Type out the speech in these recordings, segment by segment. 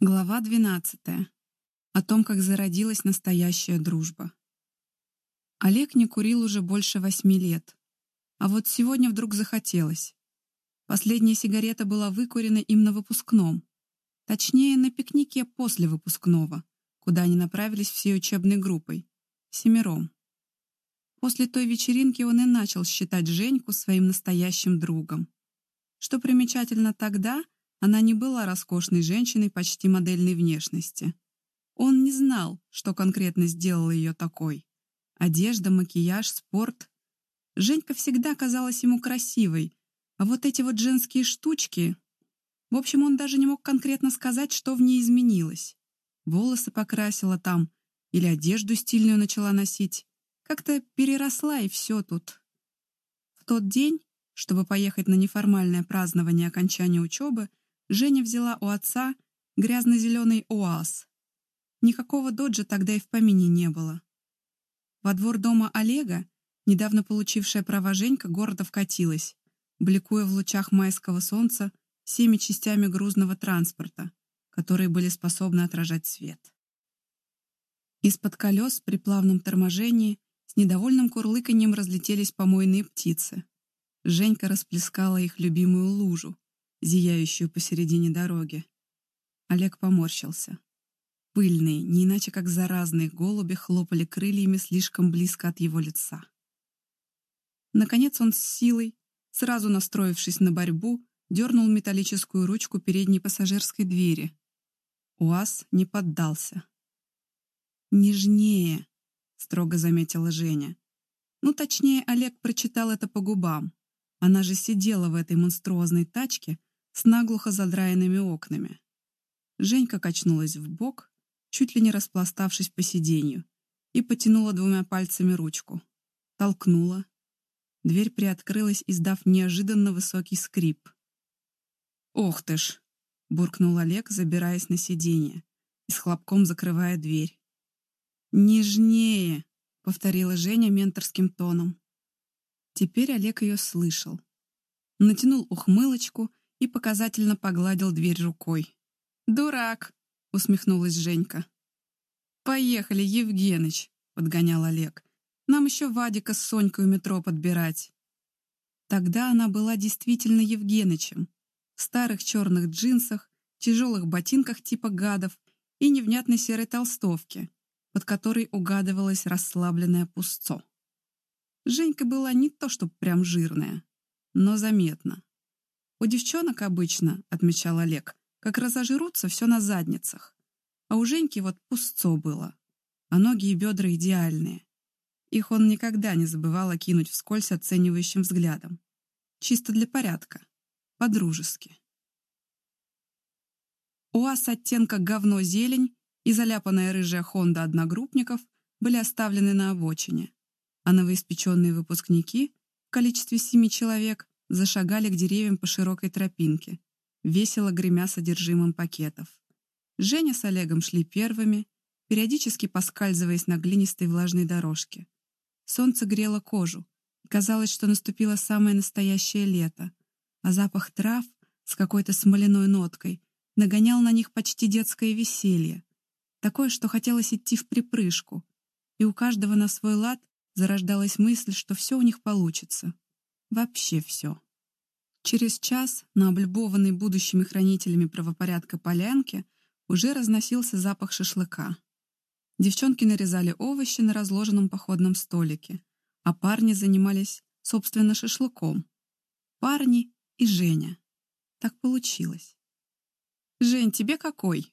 Глава 12. О том, как зародилась настоящая дружба. Олег не курил уже больше восьми лет. А вот сегодня вдруг захотелось. Последняя сигарета была выкурена им на выпускном. Точнее, на пикнике после выпускного, куда они направились всей учебной группой. Семером. После той вечеринки он и начал считать Женьку своим настоящим другом. Что примечательно тогда — она не была роскошной женщиной почти модельной внешности. Он не знал, что конкретно сделало ее такой. Одежда, макияж, спорт. Женька всегда казалась ему красивой, а вот эти вот женские штучки... В общем, он даже не мог конкретно сказать, что в ней изменилось. Волосы покрасила там, или одежду стильную начала носить. Как-то переросла, и все тут. В тот день, чтобы поехать на неформальное празднование окончания учебы, Женя взяла у отца грязно-зеленый УАЗ. Никакого доджа тогда и в помине не было. Во двор дома Олега, недавно получившая права Женька, города вкатилась, бликуя в лучах майского солнца всеми частями грузного транспорта, которые были способны отражать свет. Из-под колес при плавном торможении с недовольным курлыканьем разлетелись помойные птицы. Женька расплескала их любимую лужу, зияющую посередине дороги. Олег поморщился. Пыльные, не иначе как заразные голуби хлопали крыльями слишком близко от его лица. Наконец он с силой, сразу настроившись на борьбу, дернул металлическую ручку передней пассажирской двери. УАЗ не поддался. «Нежнее», — строго заметила Женя. Ну, точнее, Олег прочитал это по губам. Она же сидела в этой монструозной тачке, с наглухо задраенными окнами. Женька качнулась в бок, чуть ли не распластавшись по сиденью, и потянула двумя пальцами ручку. Толкнула. Дверь приоткрылась, издав неожиданно высокий скрип. «Ох ты ж!» — буркнул Олег, забираясь на сиденье и с хлопком закрывая дверь. «Нежнее!» — повторила Женя менторским тоном. Теперь Олег ее слышал. Натянул ухмылочку и показательно погладил дверь рукой. «Дурак!» — усмехнулась Женька. «Поехали, Евгеныч!» — подгонял Олег. «Нам еще Вадика с Сонькой у метро подбирать». Тогда она была действительно Евгенычем. В старых черных джинсах, тяжелых ботинках типа гадов и невнятной серой толстовке, под которой угадывалось расслабленное пустцо. Женька была не то чтобы прям жирная, но заметно. У девчонок обычно, отмечал Олег, как разожрутся все на задницах. А у Женьки вот пустцо было. А ноги и бедра идеальные. Их он никогда не забывал окинуть вскользь оценивающим взглядом. Чисто для порядка. По-дружески. УАЗ оттенка говно-зелень и заляпанная рыжая Хонда одногруппников были оставлены на обочине, а новоиспеченные выпускники в количестве семи человек зашагали к деревьям по широкой тропинке, весело гремя содержимым пакетов. Женя с Олегом шли первыми, периодически поскальзываясь на глинистой влажной дорожке. Солнце грело кожу, и казалось, что наступило самое настоящее лето, а запах трав с какой-то смоляной ноткой нагонял на них почти детское веселье, такое, что хотелось идти в припрыжку, и у каждого на свой лад зарождалась мысль, что все у них получится. Вообще все. Через час на облюбованной будущими хранителями правопорядка полянке уже разносился запах шашлыка. Девчонки нарезали овощи на разложенном походном столике, а парни занимались, собственно, шашлыком. Парни и Женя. Так получилось. «Жень, тебе какой?»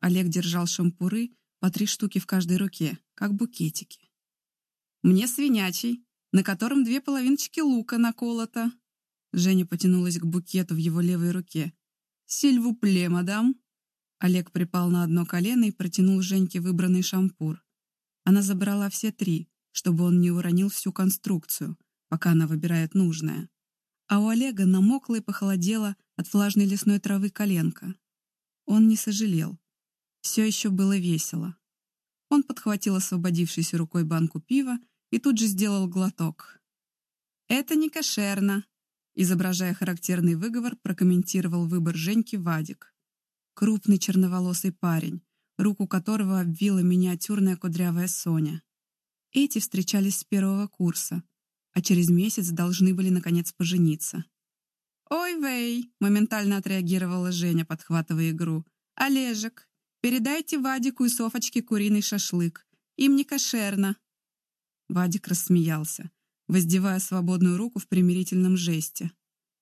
Олег держал шампуры по три штуки в каждой руке, как букетики. «Мне свинячий», на котором две половиночки лука наколото. Женя потянулась к букету в его левой руке. «Сильву пле, мадам!» Олег припал на одно колено и протянул Женьке выбранный шампур. Она забрала все три, чтобы он не уронил всю конструкцию, пока она выбирает нужное. А у Олега намокла и похолодела от влажной лесной травы коленка. Он не сожалел. Все еще было весело. Он подхватил освободившейся рукой банку пива и тут же сделал глоток. «Это не кошерно», — изображая характерный выговор, прокомментировал выбор Женьки Вадик. Крупный черноволосый парень, руку которого обвила миниатюрная кудрявая Соня. Эти встречались с первого курса, а через месяц должны были наконец пожениться. «Ой, Вэй!» — моментально отреагировала Женя, подхватывая игру. «Олежек, передайте Вадику и Софочке куриный шашлык. Им не кошерно». Вадик рассмеялся, воздевая свободную руку в примирительном жесте.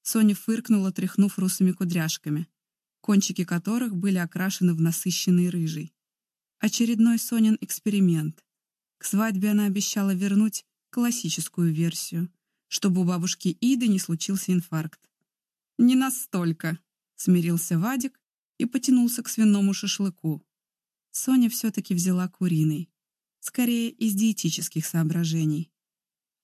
Соня фыркнула, тряхнув русыми кудряшками, кончики которых были окрашены в насыщенный рыжий. Очередной Сонин эксперимент. К свадьбе она обещала вернуть классическую версию, чтобы у бабушки Иды не случился инфаркт. «Не настолько», — смирился Вадик и потянулся к свиному шашлыку. Соня все-таки взяла куриный. Скорее, из диетических соображений.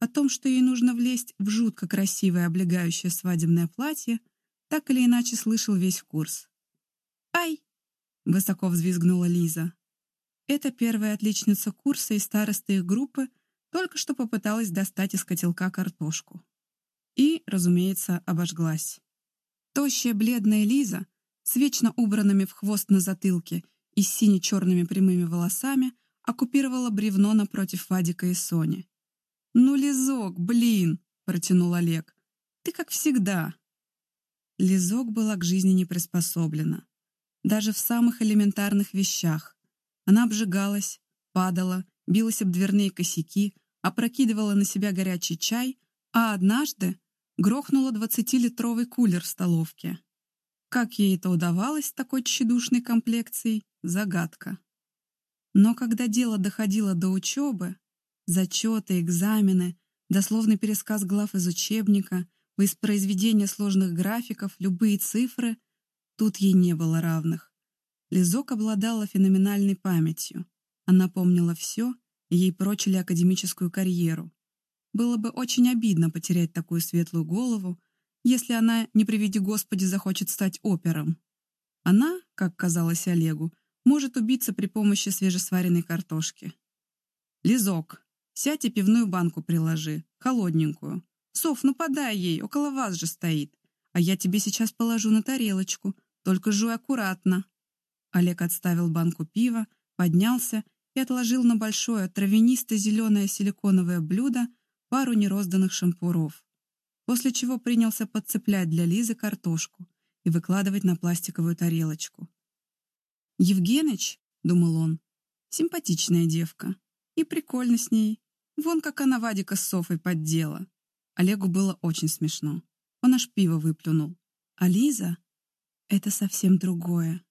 О том, что ей нужно влезть в жутко красивое облегающее свадебное платье, так или иначе слышал весь курс. «Ай!» — высоко взвизгнула Лиза. Это первая отличница курса и староста их группы только что попыталась достать из котелка картошку. И, разумеется, обожглась. Тощая бледная Лиза с вечно убранными в хвост на затылке и с сине-черными прямыми волосами оккупировала бревно напротив Вадика и Сони. «Ну, Лизок, блин!» — протянул Олег. «Ты как всегда!» Лизок была к жизни не приспособлена. Даже в самых элементарных вещах. Она обжигалась, падала, билась об дверные косяки, опрокидывала на себя горячий чай, а однажды грохнула двадцатилитровый кулер в столовке. Как ей это удавалось с такой тщедушной комплекцией — загадка. Но когда дело доходило до учебы, зачеты, экзамены, дословный пересказ глав из учебника, воспроизведение сложных графиков, любые цифры, тут ей не было равных. Лизок обладала феноменальной памятью. Она помнила все, ей прочили академическую карьеру. Было бы очень обидно потерять такую светлую голову, если она, не приведи Господи, захочет стать опером. Она, как казалось Олегу, может убиться при помощи свежесваренной картошки. «Лизок, сядь и пивную банку приложи, холодненькую. Соф, ну подай ей, около вас же стоит. А я тебе сейчас положу на тарелочку, только жуй аккуратно». Олег отставил банку пива, поднялся и отложил на большое травянисто-зеленое силиконовое блюдо пару нерозданных шампуров, после чего принялся подцеплять для Лизы картошку и выкладывать на пластиковую тарелочку. «Евгеныч», — думал он, — «симпатичная девка. И прикольно с ней. Вон как она Вадика с Софой поддела». Олегу было очень смешно. Он аж пиво выплюнул. А Лиза — это совсем другое.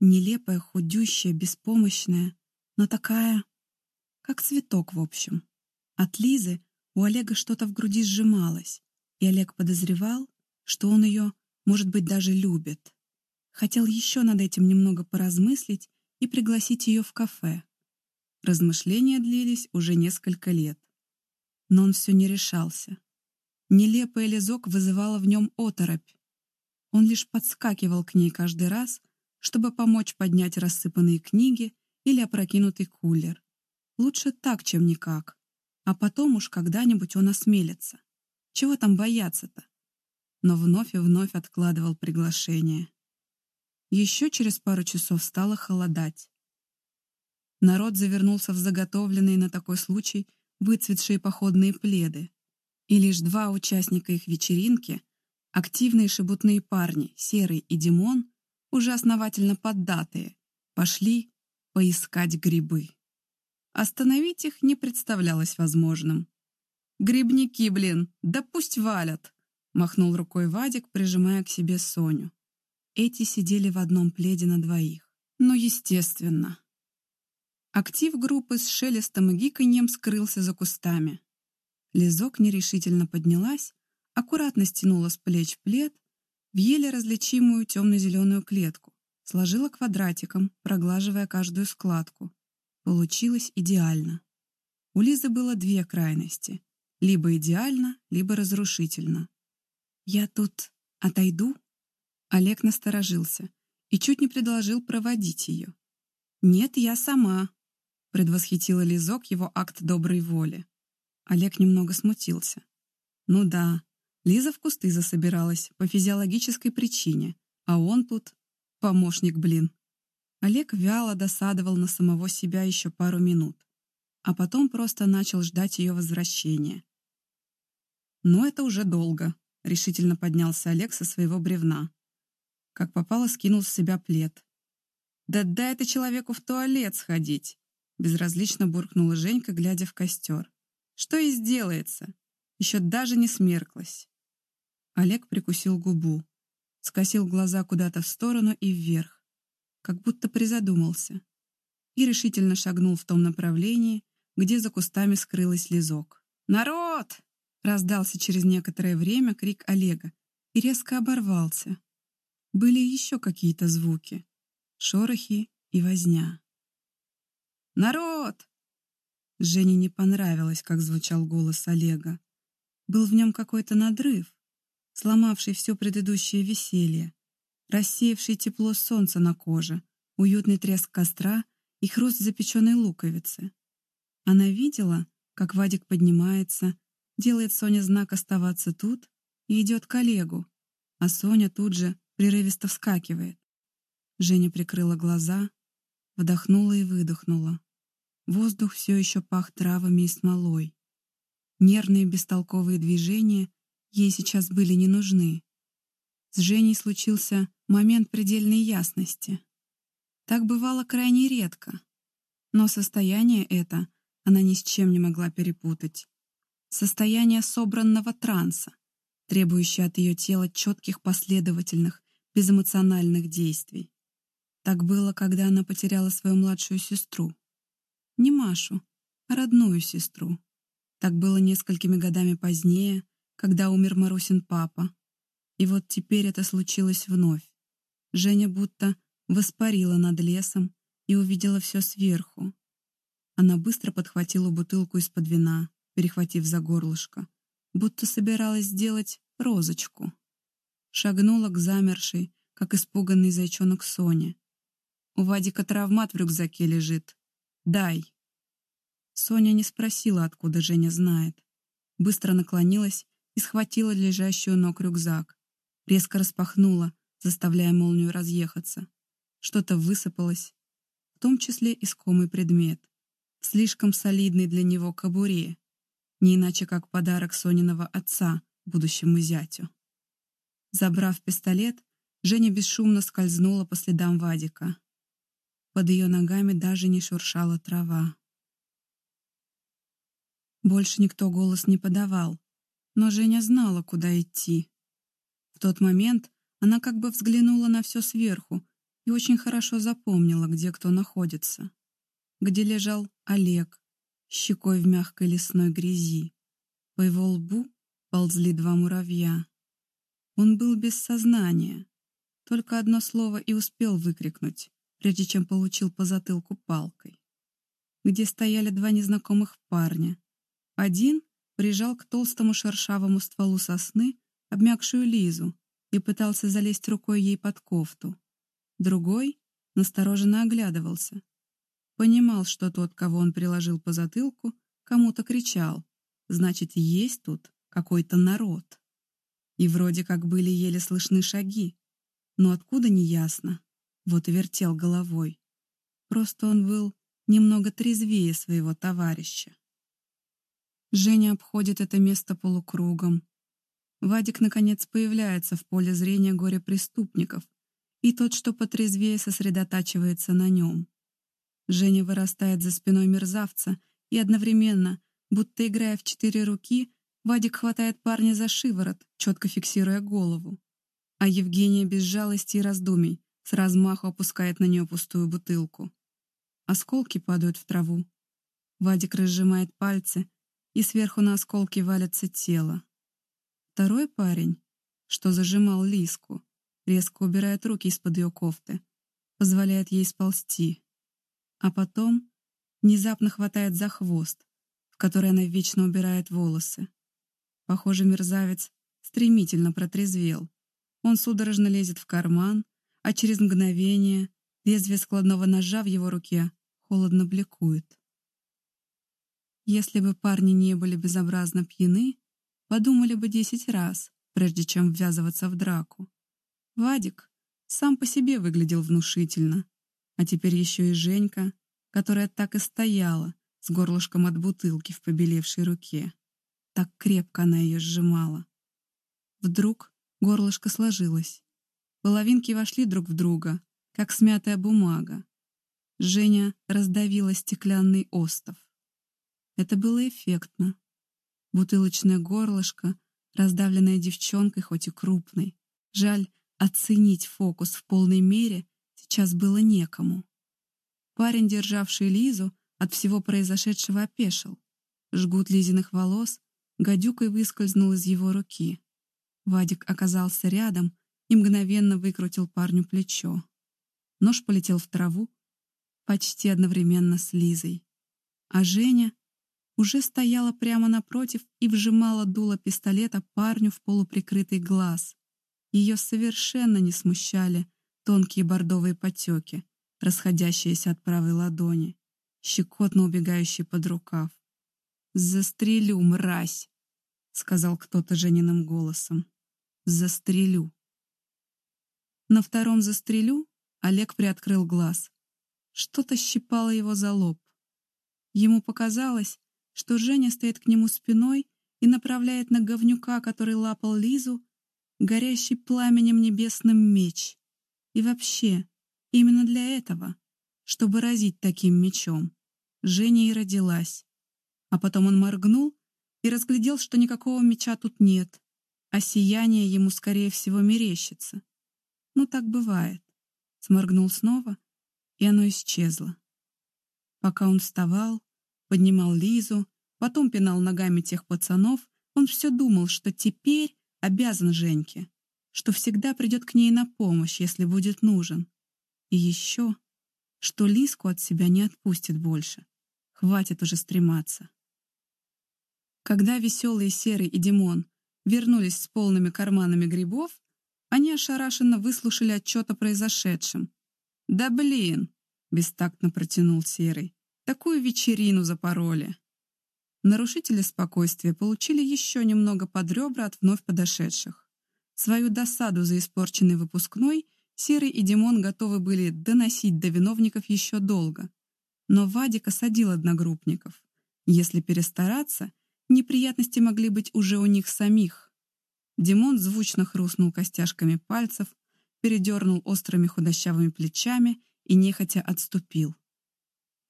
Нелепая, худющая, беспомощная, но такая, как цветок, в общем. От Лизы у Олега что-то в груди сжималось, и Олег подозревал, что он ее, может быть, даже любит. Хотел еще над этим немного поразмыслить и пригласить ее в кафе. Размышления длились уже несколько лет. Но он все не решался. Нелепая лизок вызывала в нем оторопь. Он лишь подскакивал к ней каждый раз, чтобы помочь поднять рассыпанные книги или опрокинутый кулер. Лучше так, чем никак. А потом уж когда-нибудь он осмелится. Чего там бояться-то? Но вновь и вновь откладывал приглашение. Еще через пару часов стало холодать. Народ завернулся в заготовленные на такой случай выцветшие походные пледы. И лишь два участника их вечеринки, активные шебутные парни, Серый и Димон, уже основательно поддатые, пошли поискать грибы. Остановить их не представлялось возможным. «Грибники, блин, да пусть валят!» махнул рукой Вадик, прижимая к себе Соню. Эти сидели в одном пледе на двоих. Ну, естественно. Актив группы с шелестом и гиканьем скрылся за кустами. Лизок нерешительно поднялась, аккуратно стянула с плеч плед в еле различимую темно-зеленую клетку, сложила квадратиком, проглаживая каждую складку, Получилось идеально. У Лизы было две крайности. Либо идеально, либо разрушительно. «Я тут отойду?» Олег насторожился и чуть не предложил проводить ее. «Нет, я сама», — предвосхитила Лизок его акт доброй воли. Олег немного смутился. «Ну да, Лиза в кусты засобиралась по физиологической причине, а он тут Помощник, блин. Олег вяло досадовал на самого себя еще пару минут, а потом просто начал ждать ее возвращения. Но это уже долго, решительно поднялся Олег со своего бревна. Как попало, скинул с себя плед. «Да дай ты человеку в туалет сходить!» Безразлично буркнула Женька, глядя в костер. «Что и сделается? Еще даже не смерклась!» Олег прикусил губу, скосил глаза куда-то в сторону и вверх, как будто призадумался, и решительно шагнул в том направлении, где за кустами скрылась лизок. «Народ!» — раздался через некоторое время крик Олега и резко оборвался. Были еще какие-то звуки, шорохи и возня. «Народ!» Жене не понравилось, как звучал голос Олега. Был в нем какой-то надрыв, сломавший все предыдущее веселье, рассеявший тепло солнца на коже, уютный треск костра и хруст запеченной луковицы. Она видела, как Вадик поднимается, делает Соне знак оставаться тут и идет к Олегу, а Соня тут же прерывисто вскакивает. Женя прикрыла глаза, вдохнула и выдохнула. Воздух все еще пах травами и смолой. Нервные бестолковые движения ей сейчас были не нужны. С Женей случился момент предельной ясности. Так бывало крайне редко. Но состояние это она ни с чем не могла перепутать. Состояние собранного транса, требующее от ее тела четких последовательных, безэмоциональных действий. Так было, когда она потеряла свою младшую сестру. Не Машу, а родную сестру. Так было несколькими годами позднее, когда умер Марусин папа. И вот теперь это случилось вновь. Женя будто воспарила над лесом и увидела все сверху. Она быстро подхватила бутылку из-под вина, перехватив за горлышко, будто собиралась сделать розочку. Шагнула к замершей, как испуганный зайчонок Соне. «У Вадика травмат в рюкзаке лежит. Дай!» Соня не спросила, откуда Женя знает. Быстро наклонилась и схватила лежащую ног рюкзак. Резко распахнула, заставляя молнию разъехаться. Что-то высыпалось, в том числе искомый предмет. Слишком солидный для него кобуре. Не иначе, как подарок Сониного отца будущему зятю. Забрав пистолет, Женя бесшумно скользнула по следам Вадика. Под ее ногами даже не шуршала трава. Больше никто голос не подавал, но Женя знала, куда идти. В тот момент она как бы взглянула на все сверху и очень хорошо запомнила, где кто находится. Где лежал Олег, щекой в мягкой лесной грязи. По его лбу ползли два муравья. Он был без сознания. Только одно слово и успел выкрикнуть, прежде чем получил по затылку палкой. Где стояли два незнакомых парня. Один прижал к толстому шершавому стволу сосны обмякшую Лизу и пытался залезть рукой ей под кофту. Другой настороженно оглядывался. Понимал, что тот, кого он приложил по затылку, кому-то кричал. Значит, есть тут какой-то народ. И вроде как были еле слышны шаги. Но откуда неясно. Вот и вертел головой. Просто он был немного трезвее своего товарища. Женя обходит это место полукругом. Вадик, наконец, появляется в поле зрения горе-преступников, и тот, что потрезвее, сосредотачивается на нем. Женя вырастает за спиной мерзавца, и одновременно, будто играя в четыре руки, Вадик хватает парня за шиворот, четко фиксируя голову. А Евгения без жалости и раздумий с размаху опускает на нее пустую бутылку. Осколки падают в траву. Вадик разжимает пальцы, и сверху на осколки валится тело. Второй парень, что зажимал Лиску, резко убирает руки из-под ее кофты, позволяет ей сползти, а потом внезапно хватает за хвост, в который она вечно убирает волосы. Похоже, мерзавец стремительно протрезвел. Он судорожно лезет в карман, а через мгновение лезвие складного ножа в его руке холодно бликует. Если бы парни не были безобразно пьяны, подумали бы десять раз, прежде чем ввязываться в драку. Вадик Сам по себе выглядел внушительно. А теперь еще и Женька, которая так и стояла, с горлышком от бутылки в побелевшей руке. Так крепко она ее сжимала. Вдруг горлышко сложилось. Половинки вошли друг в друга, как смятая бумага. Женя раздавила стеклянный остов. Это было эффектно. Бутылочное горлышко, раздавленное девчонкой, хоть и крупной. Жаль, оценить фокус в полной мере сейчас было некому. Парень, державший Лизу, от всего произошедшего опешил. Жгут Лизиных волос гадюкой выскользнул из его руки. Вадик оказался рядом и мгновенно выкрутил парню плечо. Нож полетел в траву почти одновременно с Лизой. А Женя уже стояла прямо напротив и вжимала дуло пистолета парню в полуприкрытый глаз. Ее совершенно не смущали тонкие бордовые потеки, расходящиеся от правой ладони, щекотно убегающие под рукав. «Застрелю, мразь!» — сказал кто-то Жениным голосом. «Застрелю!» На втором «застрелю» Олег приоткрыл глаз. Что-то щипало его за лоб. Ему показалось, что Женя стоит к нему спиной и направляет на говнюка, который лапал Лизу, горящий пламенем небесным меч. И вообще, именно для этого, чтобы разить таким мечом, Женя и родилась. А потом он моргнул и разглядел, что никакого меча тут нет, а сияние ему, скорее всего, мерещится. Ну, так бывает. Сморгнул снова, и оно исчезло. Пока он вставал, поднимал Лизу, потом пинал ногами тех пацанов, он все думал, что теперь обязан Женьке, что всегда придет к ней на помощь, если будет нужен. И еще, что Лиску от себя не отпустит больше. Хватит уже стрематься. Когда веселый Серый и Димон вернулись с полными карманами грибов, они ошарашенно выслушали отчет о произошедшем. «Да блин!» — бестактно протянул Серый. «Такую вечерину запороли!» Нарушители спокойствия получили еще немного под ребра от вновь подошедших. Свою досаду за испорченный выпускной Серый и Димон готовы были доносить до виновников еще долго. Но Вадик осадил одногруппников. Если перестараться — неприятности могли быть уже у них самих. Димон звучно хрустнул костяшками пальцев, передернул острыми худощавыми плечами и нехотя отступил.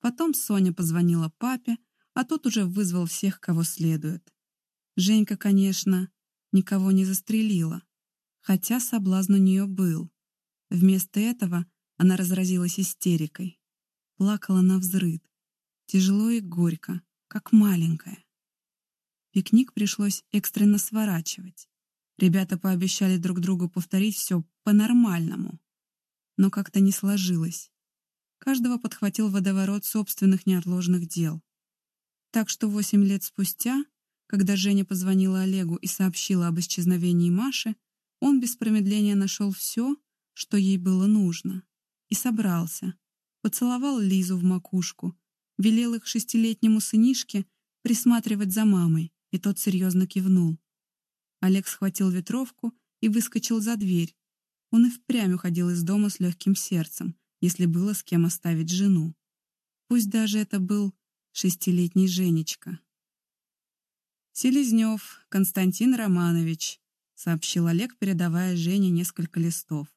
Потом Соня позвонила папе, а тот уже вызвал всех, кого следует. Женька, конечно, никого не застрелила, хотя соблазн у нее был. Вместо этого она разразилась истерикой. Плакала на взрыд, тяжело и горько, как маленькая. Пикник пришлось экстренно сворачивать. Ребята пообещали друг другу повторить все по-нормальному. Но как-то не сложилось. Каждого подхватил водоворот собственных неотложных дел. Так что восемь лет спустя, когда Женя позвонила Олегу и сообщила об исчезновении Маши, он без промедления нашел все, что ей было нужно. И собрался. Поцеловал Лизу в макушку, велел их шестилетнему сынишке присматривать за мамой, и тот серьезно кивнул. Олег схватил ветровку и выскочил за дверь. Он и впрямь уходил из дома с легким сердцем, если было с кем оставить жену. Пусть даже это был шестилетний Женечка. «Селезнев Константин Романович», — сообщил Олег, передавая Жене несколько листов.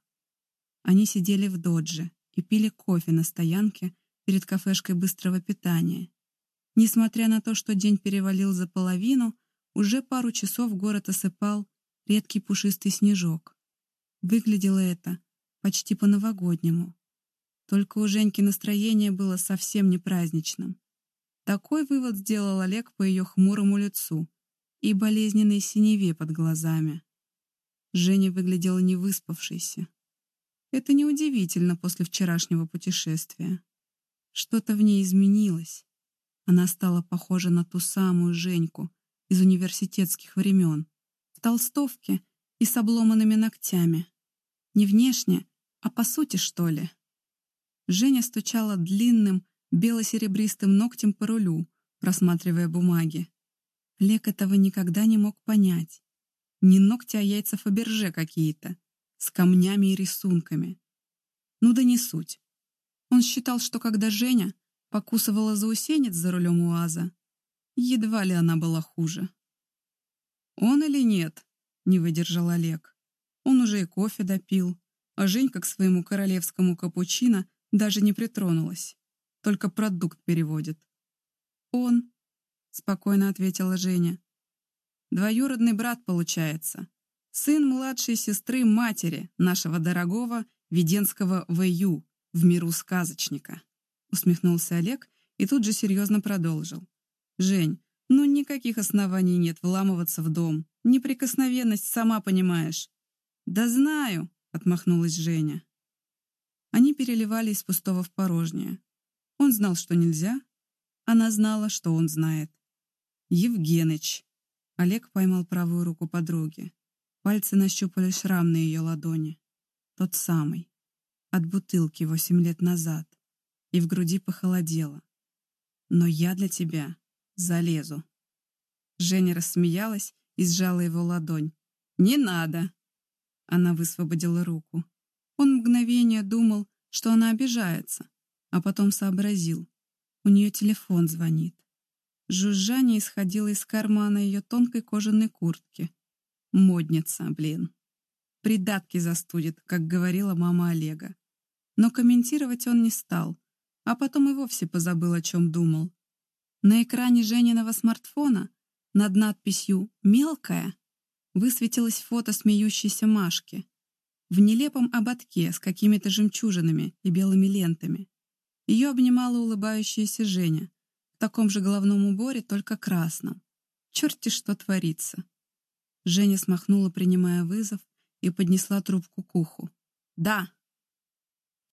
Они сидели в додже и пили кофе на стоянке перед кафешкой быстрого питания. Несмотря на то, что день перевалил за половину, уже пару часов город осыпал редкий пушистый снежок. Выглядело это почти по-новогоднему. Только у Женьки настроение было совсем не праздничным. Такой вывод сделал Олег по ее хмурому лицу и болезненной синеве под глазами. Женя выглядела невыспавшейся. Это неудивительно после вчерашнего путешествия. Что-то в ней изменилось. Она стала похожа на ту самую Женьку из университетских времен, в толстовке и с обломанными ногтями. Не внешне, а по сути, что ли. Женя стучала длинным, бело-серебристым ногтем по рулю, просматривая бумаги. Лек этого никогда не мог понять. Не ногти, а яйца Фаберже какие-то. с камнями и рисунками. Ну да не суть. Он считал, что когда Женя покусывала заусенец за рулем УАЗа, едва ли она была хуже. «Он или нет?» — не выдержал Олег. Он уже и кофе допил, а Женька к своему королевскому капучино даже не притронулась, только продукт переводит. «Он», — спокойно ответила Женя. «Двоюродный брат получается. Сын младшей сестры матери нашего дорогого Веденского В.Ю. в миру сказочника», — усмехнулся Олег и тут же серьезно продолжил. «Жень, ну никаких оснований нет вламываться в дом. Неприкосновенность, сама понимаешь». «Да знаю», — отмахнулась Женя. Они переливали из пустого в порожнее. Он знал, что нельзя. Она знала, что он знает. «Евгеныч». Олег поймал правую руку подруги. Пальцы нащупали шрам на ее ладони. Тот самый. От бутылки восемь лет назад. И в груди похолодело. «Но я для тебя залезу». Женя рассмеялась и сжала его ладонь. «Не надо!» Она высвободила руку. Он мгновение думал, что она обижается, а потом сообразил. У нее телефон звонит. Жужжание исходило из кармана ее тонкой кожаной куртки. Модница, блин. Придатки застудит, как говорила мама Олега. Но комментировать он не стал, а потом и вовсе позабыл, о чем думал. На экране Жениного смартфона над надписью «Мелкая» высветилось фото смеющейся Машки в нелепом ободке с какими-то жемчужинами и белыми лентами. Ее обнимала улыбающаяся Женя в таком же головном уборе, только красном. Черти что творится. Женя смахнула, принимая вызов, и поднесла трубку к уху. «Да!»